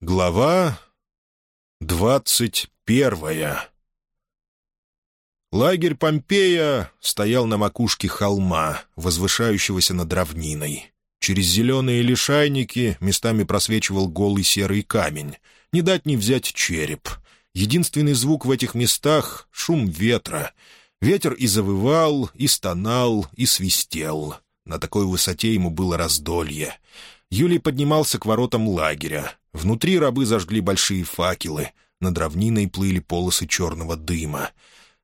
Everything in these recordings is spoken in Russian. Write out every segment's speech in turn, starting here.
Глава двадцать первая Лагерь Помпея стоял на макушке холма, возвышающегося над равниной. Через зеленые лишайники местами просвечивал голый серый камень. Не дать не взять череп. Единственный звук в этих местах — шум ветра. Ветер и завывал, и стонал, и свистел. На такой высоте ему было раздолье. Юлий поднимался к воротам лагеря. Внутри рабы зажгли большие факелы. Над равниной плыли полосы черного дыма.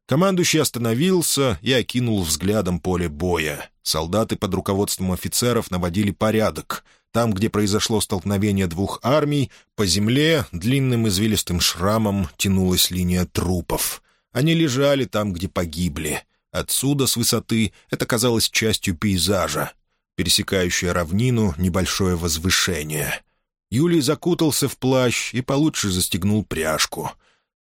Командующий остановился и окинул взглядом поле боя. Солдаты под руководством офицеров наводили порядок. Там, где произошло столкновение двух армий, по земле длинным извилистым шрамом тянулась линия трупов. Они лежали там, где погибли. Отсюда, с высоты, это казалось частью пейзажа. Пересекающее равнину небольшое возвышение — Юлий закутался в плащ и получше застегнул пряжку.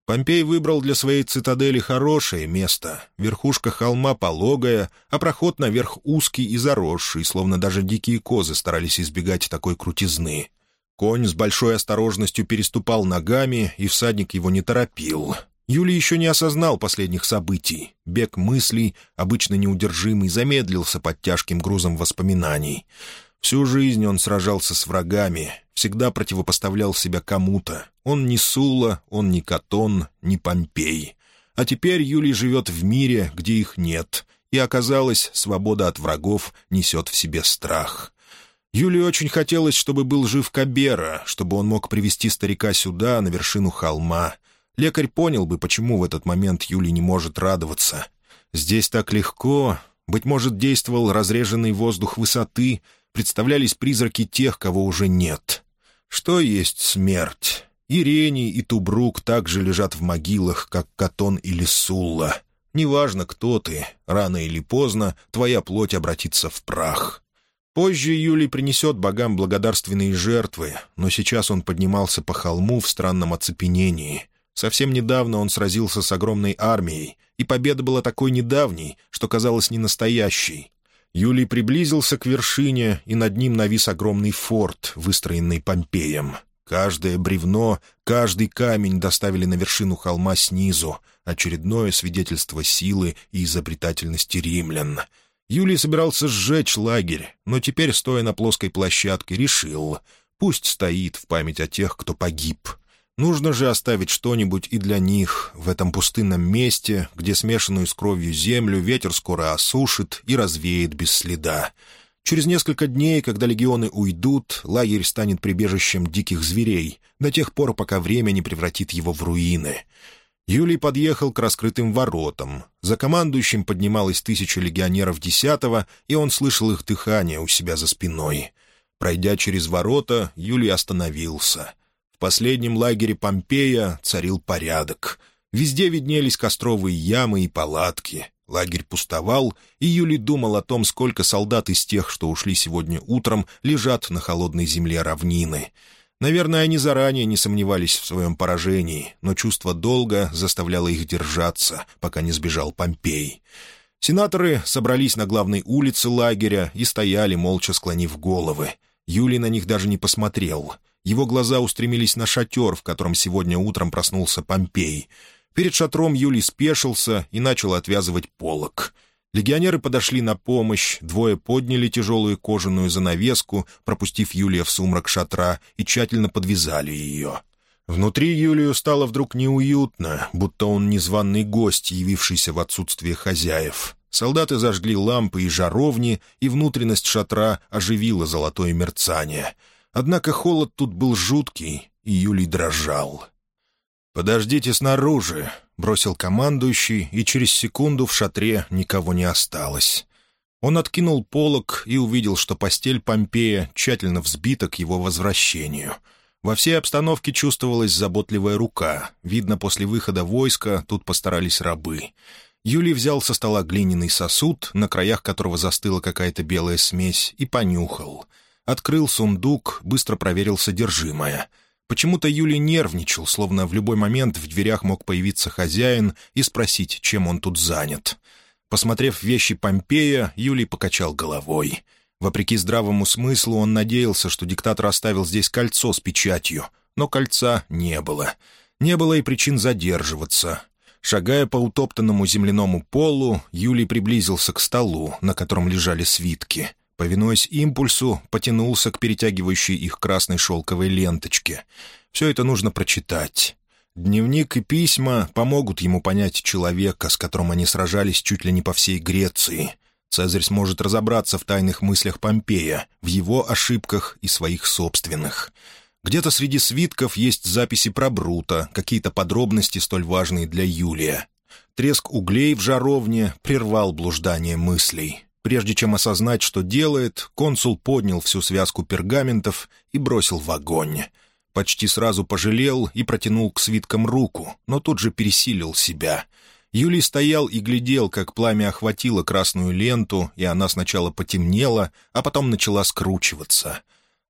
Помпей выбрал для своей цитадели хорошее место. Верхушка холма пологая, а проход наверх узкий и заросший, словно даже дикие козы старались избегать такой крутизны. Конь с большой осторожностью переступал ногами, и всадник его не торопил. Юлий еще не осознал последних событий. Бег мыслей, обычно неудержимый, замедлился под тяжким грузом воспоминаний. Всю жизнь он сражался с врагами, всегда противопоставлял себя кому-то. Он не Сула, он не Катон, не Помпей. А теперь Юлий живет в мире, где их нет, и, оказалось, свобода от врагов несет в себе страх. Юлию очень хотелось, чтобы был жив Кабера, чтобы он мог привести старика сюда, на вершину холма. Лекарь понял бы, почему в этот момент Юлий не может радоваться. Здесь так легко. Быть может, действовал разреженный воздух высоты, представлялись призраки тех, кого уже нет. Что есть смерть? Ирений и Тубрук также лежат в могилах, как Катон или Сулла. Неважно, кто ты, рано или поздно твоя плоть обратится в прах. Позже Юлий принесет богам благодарственные жертвы, но сейчас он поднимался по холму в странном оцепенении. Совсем недавно он сразился с огромной армией, и победа была такой недавней, что казалась ненастоящей. Юлий приблизился к вершине, и над ним навис огромный форт, выстроенный Помпеем. Каждое бревно, каждый камень доставили на вершину холма снизу, очередное свидетельство силы и изобретательности римлян. Юлий собирался сжечь лагерь, но теперь, стоя на плоской площадке, решил — пусть стоит в память о тех, кто погиб — Нужно же оставить что-нибудь и для них в этом пустынном месте, где смешанную с кровью землю ветер скоро осушит и развеет без следа. Через несколько дней, когда легионы уйдут, лагерь станет прибежищем диких зверей, до тех пор, пока время не превратит его в руины. Юлий подъехал к раскрытым воротам. За командующим поднималась тысяча легионеров десятого, и он слышал их дыхание у себя за спиной. Пройдя через ворота, Юлий остановился — в последнем лагере Помпея царил порядок. Везде виднелись костровые ямы и палатки. Лагерь пустовал, и Юлий думал о том, сколько солдат из тех, что ушли сегодня утром, лежат на холодной земле равнины. Наверное, они заранее не сомневались в своем поражении, но чувство долга заставляло их держаться, пока не сбежал Помпей. Сенаторы собрались на главной улице лагеря и стояли, молча склонив головы. Юлий на них даже не посмотрел — его глаза устремились на шатер, в котором сегодня утром проснулся Помпей. Перед шатром Юлий спешился и начал отвязывать полок. Легионеры подошли на помощь, двое подняли тяжелую кожаную занавеску, пропустив Юлия в сумрак шатра, и тщательно подвязали ее. Внутри Юлию стало вдруг неуютно, будто он незваный гость, явившийся в отсутствие хозяев. Солдаты зажгли лампы и жаровни, и внутренность шатра оживила золотое мерцание — Однако холод тут был жуткий, и Юлий дрожал. «Подождите снаружи», — бросил командующий, и через секунду в шатре никого не осталось. Он откинул полог и увидел, что постель Помпея тщательно взбита к его возвращению. Во всей обстановке чувствовалась заботливая рука. Видно, после выхода войска тут постарались рабы. Юлий взял со стола глиняный сосуд, на краях которого застыла какая-то белая смесь, и понюхал — Открыл сундук, быстро проверил содержимое. Почему-то Юлий нервничал, словно в любой момент в дверях мог появиться хозяин и спросить, чем он тут занят. Посмотрев вещи Помпея, Юлий покачал головой. Вопреки здравому смыслу, он надеялся, что диктатор оставил здесь кольцо с печатью, но кольца не было. Не было и причин задерживаться. Шагая по утоптанному земляному полу, Юлий приблизился к столу, на котором лежали свитки. Повинуясь импульсу, потянулся к перетягивающей их красной шелковой ленточке. Все это нужно прочитать. Дневник и письма помогут ему понять человека, с которым они сражались чуть ли не по всей Греции. Цезарь сможет разобраться в тайных мыслях Помпея, в его ошибках и своих собственных. Где-то среди свитков есть записи про Брута, какие-то подробности, столь важные для Юлия. Треск углей в жаровне прервал блуждание мыслей. Прежде чем осознать, что делает, консул поднял всю связку пергаментов и бросил в огонь. Почти сразу пожалел и протянул к свиткам руку, но тут же пересилил себя — Юлий стоял и глядел, как пламя охватило красную ленту, и она сначала потемнела, а потом начала скручиваться.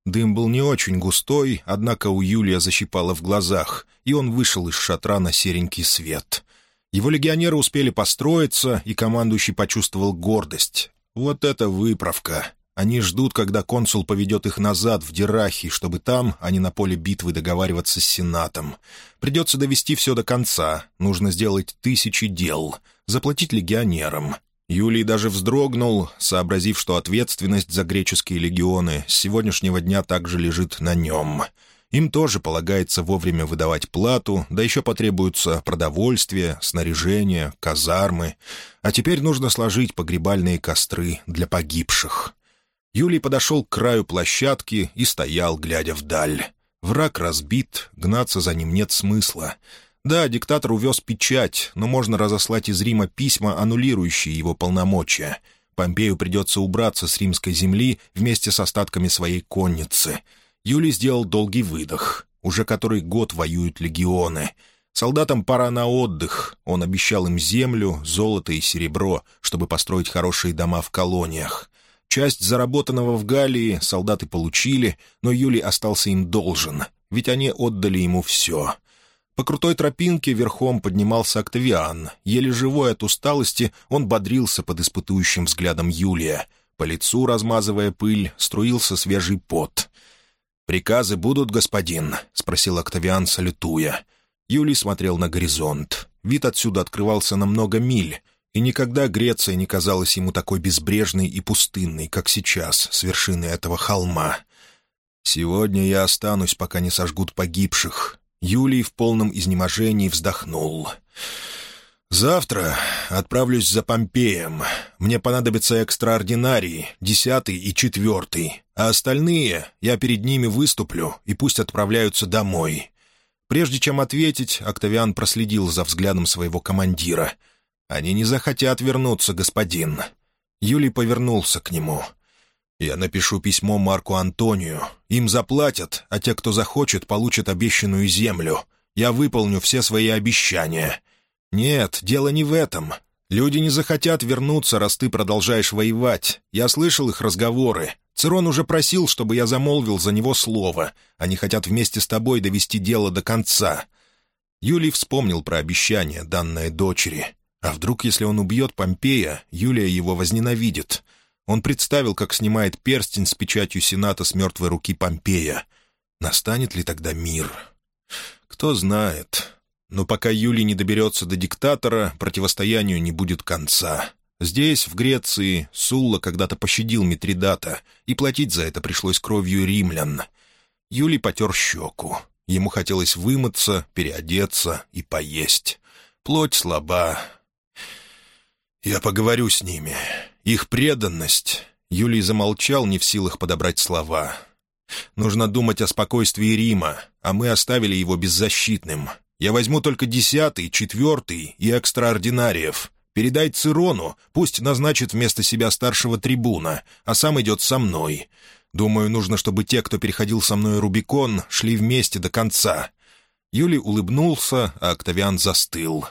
Дым был не очень густой, однако у Юлия защипало в глазах, и он вышел из шатра на серенький свет. Его легионеры успели построиться, и командующий почувствовал гордость. «Вот это выправка!» Они ждут, когда консул поведет их назад, в Дирахи, чтобы там, а не на поле битвы, договариваться с Сенатом. Придется довести все до конца. Нужно сделать тысячи дел. Заплатить легионерам. Юлий даже вздрогнул, сообразив, что ответственность за греческие легионы с сегодняшнего дня также лежит на нем. Им тоже полагается вовремя выдавать плату, да еще потребуются продовольствие, снаряжение, казармы. А теперь нужно сложить погребальные костры для погибших. Юлий подошел к краю площадки и стоял, глядя вдаль. Враг разбит, гнаться за ним нет смысла. Да, диктатор увез печать, но можно разослать из Рима письма, аннулирующие его полномочия. Помпею придется убраться с римской земли вместе с остатками своей конницы. Юлий сделал долгий выдох. Уже который год воюют легионы. Солдатам пора на отдых. Он обещал им землю, золото и серебро, чтобы построить хорошие дома в колониях. Часть заработанного в Галлии солдаты получили, но Юлий остался им должен, ведь они отдали ему все. По крутой тропинке верхом поднимался Октавиан. Еле живой от усталости, он бодрился под испытующим взглядом Юлия. По лицу, размазывая пыль, струился свежий пот. «Приказы будут, господин?» — спросил Октавиан, салютуя. Юлий смотрел на горизонт. Вид отсюда открывался на много миль — и никогда Греция не казалась ему такой безбрежной и пустынной, как сейчас, с вершины этого холма. «Сегодня я останусь, пока не сожгут погибших». Юлий в полном изнеможении вздохнул. «Завтра отправлюсь за Помпеем. Мне понадобятся экстраординарии, десятый и четвертый, а остальные я перед ними выступлю, и пусть отправляются домой». Прежде чем ответить, Октавиан проследил за взглядом своего командира — «Они не захотят вернуться, господин». Юлий повернулся к нему. «Я напишу письмо Марку Антонию. Им заплатят, а те, кто захочет, получат обещанную землю. Я выполню все свои обещания». «Нет, дело не в этом. Люди не захотят вернуться, раз ты продолжаешь воевать. Я слышал их разговоры. Цирон уже просил, чтобы я замолвил за него слово. Они хотят вместе с тобой довести дело до конца». Юлий вспомнил про обещание, данное дочери. А вдруг, если он убьет Помпея, Юлия его возненавидит? Он представил, как снимает перстень с печатью Сената с мертвой руки Помпея. Настанет ли тогда мир? Кто знает. Но пока Юлий не доберется до диктатора, противостоянию не будет конца. Здесь, в Греции, Сулла когда-то пощадил Митридата, и платить за это пришлось кровью римлян. Юлий потер щеку. Ему хотелось вымыться, переодеться и поесть. Плоть слаба, «Я поговорю с ними. Их преданность...» Юлий замолчал, не в силах подобрать слова. «Нужно думать о спокойствии Рима, а мы оставили его беззащитным. Я возьму только десятый, четвертый и экстраординариев. Передай Цирону, пусть назначит вместо себя старшего трибуна, а сам идет со мной. Думаю, нужно, чтобы те, кто переходил со мной Рубикон, шли вместе до конца». Юлий улыбнулся, а Октавиан застыл.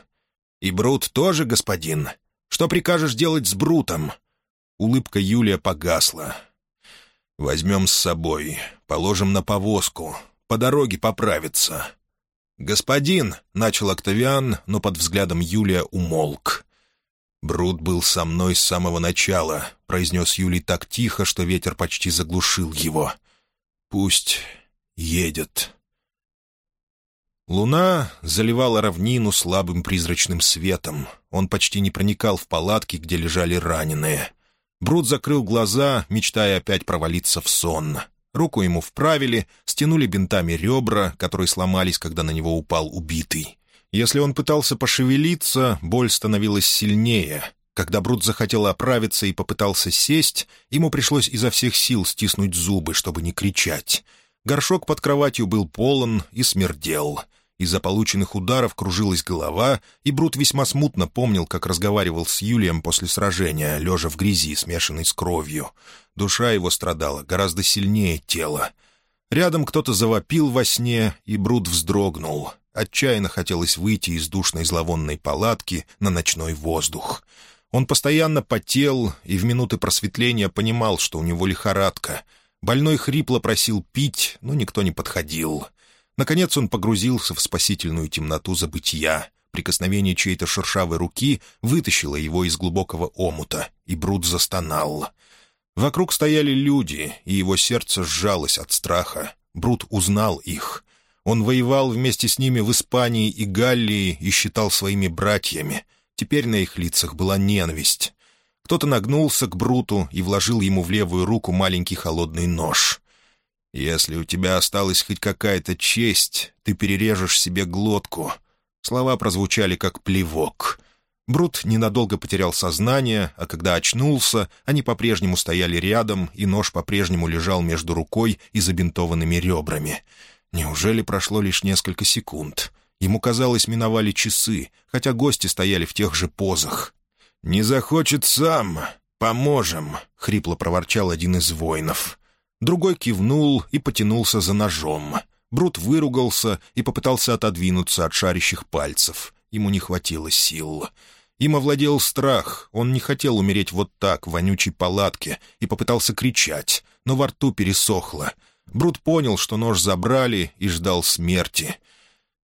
«И Брут тоже, господин?» Что прикажешь делать с Брутом?» Улыбка Юлия погасла. «Возьмем с собой, положим на повозку, по дороге поправится». «Господин!» — начал Октавиан, но под взглядом Юлия умолк. «Брут был со мной с самого начала», — произнес Юлий так тихо, что ветер почти заглушил его. «Пусть едет». Луна заливала равнину слабым призрачным светом. Он почти не проникал в палатки, где лежали раненые. Брут закрыл глаза, мечтая опять провалиться в сон. Руку ему вправили, стянули бинтами ребра, которые сломались, когда на него упал убитый. Если он пытался пошевелиться, боль становилась сильнее. Когда Брут захотел оправиться и попытался сесть, ему пришлось изо всех сил стиснуть зубы, чтобы не кричать. Горшок под кроватью был полон и смердел — из-за полученных ударов кружилась голова, и Брут весьма смутно помнил, как разговаривал с Юлием после сражения, лежа в грязи, смешанной с кровью. Душа его страдала гораздо сильнее тела. Рядом кто-то завопил во сне, и Брут вздрогнул. Отчаянно хотелось выйти из душной зловонной палатки на ночной воздух. Он постоянно потел и в минуты просветления понимал, что у него лихорадка. Больной хрипло просил пить, но никто не подходил. Наконец он погрузился в спасительную темноту забытия. Прикосновение чьей-то шершавой руки вытащило его из глубокого омута, и Брут застонал. Вокруг стояли люди, и его сердце сжалось от страха. Брут узнал их. Он воевал вместе с ними в Испании и Галлии и считал своими братьями. Теперь на их лицах была ненависть. Кто-то нагнулся к Бруту и вложил ему в левую руку маленький холодный нож. «Если у тебя осталась хоть какая-то честь, ты перережешь себе глотку». Слова прозвучали как плевок. Брут ненадолго потерял сознание, а когда очнулся, они по-прежнему стояли рядом, и нож по-прежнему лежал между рукой и забинтованными ребрами. Неужели прошло лишь несколько секунд? Ему казалось, миновали часы, хотя гости стояли в тех же позах. «Не захочет сам. Поможем», — хрипло проворчал один из воинов. Другой кивнул и потянулся за ножом. Брут выругался и попытался отодвинуться от шарящих пальцев. Ему не хватило сил. Им овладел страх. Он не хотел умереть вот так, в вонючей палатке, и попытался кричать, но во рту пересохло. Брут понял, что нож забрали, и ждал смерти.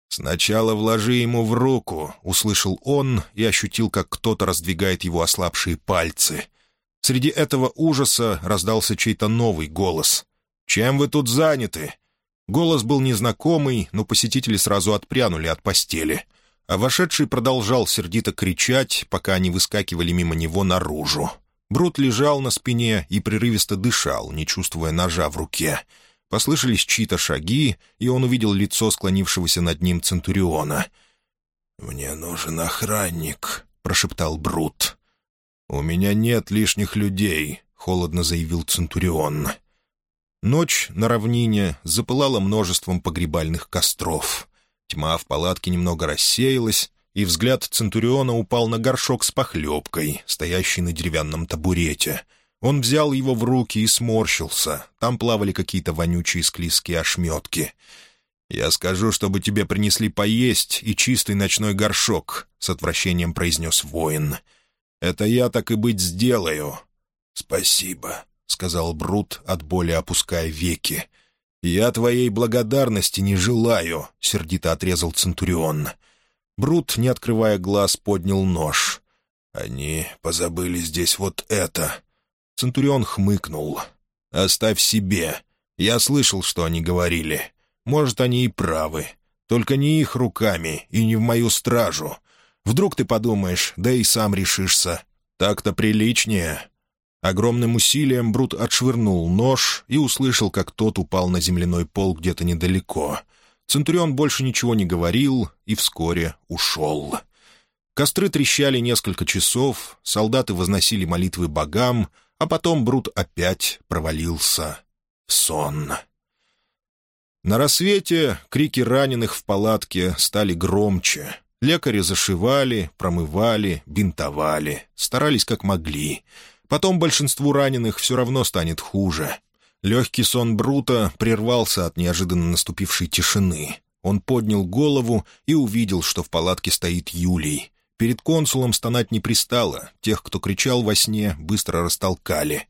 «Сначала вложи ему в руку», — услышал он и ощутил, как кто-то раздвигает его ослабшие пальцы. Среди этого ужаса раздался чей-то новый голос. «Чем вы тут заняты?» Голос был незнакомый, но посетители сразу отпрянули от постели. А вошедший продолжал сердито кричать, пока они выскакивали мимо него наружу. Брут лежал на спине и прерывисто дышал, не чувствуя ножа в руке. Послышались чьи-то шаги, и он увидел лицо склонившегося над ним Центуриона. «Мне нужен охранник», — прошептал Брут. «У меня нет лишних людей», — холодно заявил Центурион. Ночь на равнине запылала множеством погребальных костров. Тьма в палатке немного рассеялась, и взгляд Центуриона упал на горшок с похлебкой, стоящий на деревянном табурете. Он взял его в руки и сморщился. Там плавали какие-то вонючие склизкие ошметки. «Я скажу, чтобы тебе принесли поесть и чистый ночной горшок», — с отвращением произнес воин. Это я так и быть сделаю». «Спасибо», — сказал Брут, от боли опуская веки. «Я твоей благодарности не желаю», — сердито отрезал Центурион. Брут, не открывая глаз, поднял нож. «Они позабыли здесь вот это». Центурион хмыкнул. «Оставь себе. Я слышал, что они говорили. Может, они и правы. Только не их руками и не в мою стражу. Вдруг ты подумаешь, да и сам решишься. Так-то приличнее». Огромным усилием Брут отшвырнул нож и услышал, как тот упал на земляной пол где-то недалеко. Центурион больше ничего не говорил и вскоре ушел. Костры трещали несколько часов, солдаты возносили молитвы богам, а потом Брут опять провалился в сон. На рассвете крики раненых в палатке стали громче. Лекари зашивали, промывали, бинтовали, старались как могли. Потом большинству раненых все равно станет хуже. Легкий сон Брута прервался от неожиданно наступившей тишины. Он поднял голову и увидел, что в палатке стоит Юлий. Перед консулом стонать не пристало, тех, кто кричал во сне, быстро растолкали.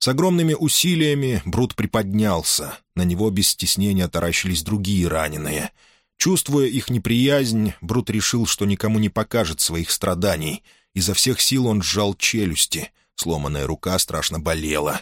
С огромными усилиями Брут приподнялся, на него без стеснения таращились другие раненые — Чувствуя их неприязнь, Брут решил, что никому не покажет своих страданий. Изо всех сил он сжал челюсти. Сломанная рука страшно болела.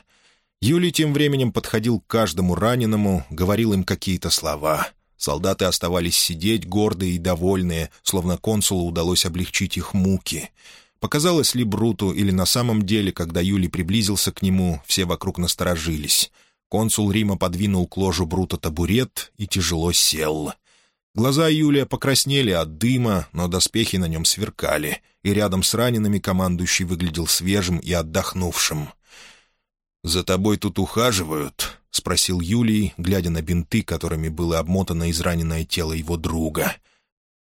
Юлий тем временем подходил к каждому раненому, говорил им какие-то слова. Солдаты оставались сидеть, гордые и довольные, словно консулу удалось облегчить их муки. Показалось ли Бруту или на самом деле, когда Юлий приблизился к нему, все вокруг насторожились. Консул Рима подвинул к ложу Брута табурет и тяжело сел. Глаза Юлия покраснели от дыма, но доспехи на нем сверкали, и рядом с ранеными командующий выглядел свежим и отдохнувшим. «За тобой тут ухаживают?» — спросил Юлий, глядя на бинты, которыми было обмотано израненное тело его друга.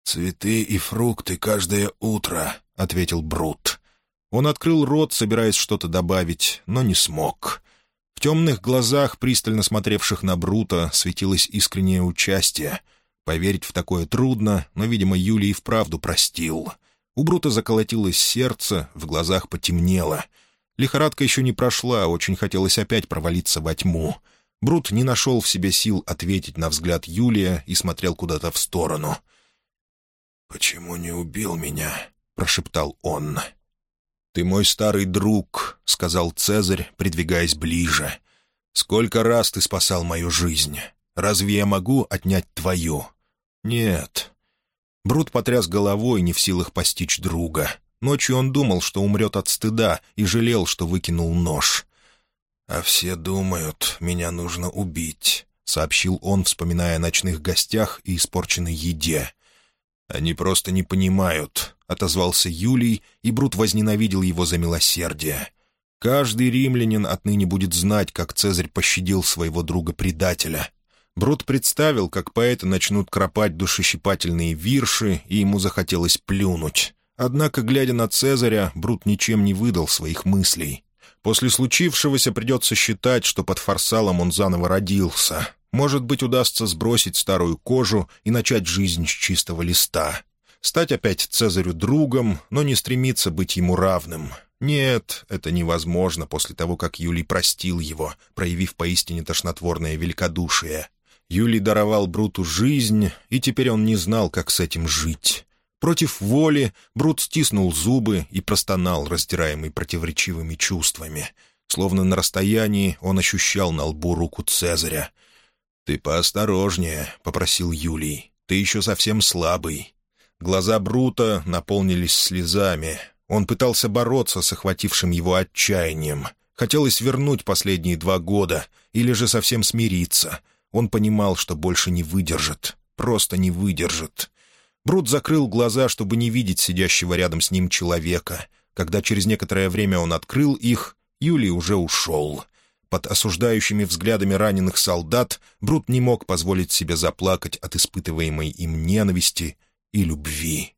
«Цветы и фрукты каждое утро», — ответил Брут. Он открыл рот, собираясь что-то добавить, но не смог. В темных глазах, пристально смотревших на Брута, светилось искреннее участие. Поверить в такое трудно, но, видимо, Юлий и вправду простил. У Брута заколотилось сердце, в глазах потемнело — Лихорадка еще не прошла, очень хотелось опять провалиться во тьму. Брут не нашел в себе сил ответить на взгляд Юлия и смотрел куда-то в сторону. «Почему не убил меня?» — прошептал он. «Ты мой старый друг», — сказал Цезарь, придвигаясь ближе. «Сколько раз ты спасал мою жизнь? Разве я могу отнять твою?» «Нет». Брут потряс головой, не в силах постичь друга. Ночью он думал, что умрет от стыда, и жалел, что выкинул нож. «А все думают, меня нужно убить», — сообщил он, вспоминая о ночных гостях и испорченной еде. «Они просто не понимают», — отозвался Юлий, и Брут возненавидел его за милосердие. «Каждый римлянин отныне будет знать, как Цезарь пощадил своего друга-предателя». Брут представил, как поэты начнут кропать душещипательные вирши, и ему захотелось плюнуть. Однако, глядя на Цезаря, Брут ничем не выдал своих мыслей. После случившегося придется считать, что под фарсалом он заново родился. Может быть, удастся сбросить старую кожу и начать жизнь с чистого листа. Стать опять Цезарю другом, но не стремиться быть ему равным. Нет, это невозможно после того, как Юлий простил его, проявив поистине тошнотворное великодушие. Юлий даровал Бруту жизнь, и теперь он не знал, как с этим жить. Против воли Брут стиснул зубы и простонал, раздираемый противоречивыми чувствами. Словно на расстоянии он ощущал на лбу руку Цезаря. «Ты поосторожнее», — попросил Юлий. «Ты еще совсем слабый». Глаза Брута наполнились слезами. Он пытался бороться с охватившим его отчаянием. Хотелось вернуть последние два года или же совсем смириться. Он понимал, что больше не выдержит. Просто не выдержит. Брут закрыл глаза, чтобы не видеть сидящего рядом с ним человека. Когда через некоторое время он открыл их, Юлий уже ушел. Под осуждающими взглядами раненых солдат Брут не мог позволить себе заплакать от испытываемой им ненависти и любви.